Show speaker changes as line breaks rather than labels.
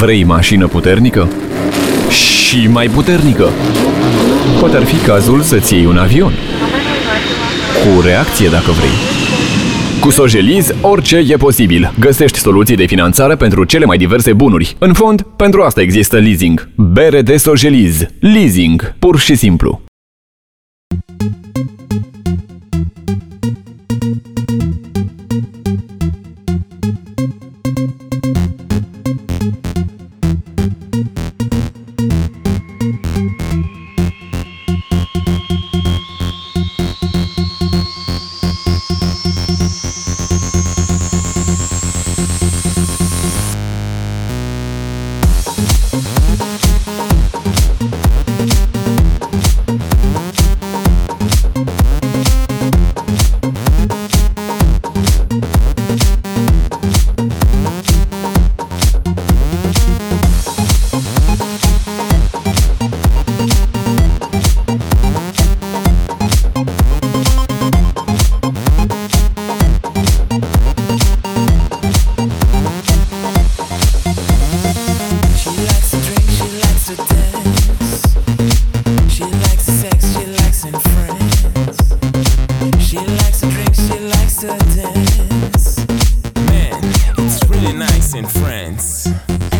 Vrei mașină puternică? Și mai puternică? Poate ar fi cazul să-ți iei un avion. Cu reacție dacă vrei. Cu Sojeliz, orice e posibil. Găsești soluții de finanțare pentru cele mai diverse bunuri. În fond, pentru asta există leasing. Bere de Sojeliz. Leasing. Pur și simplu.
dance.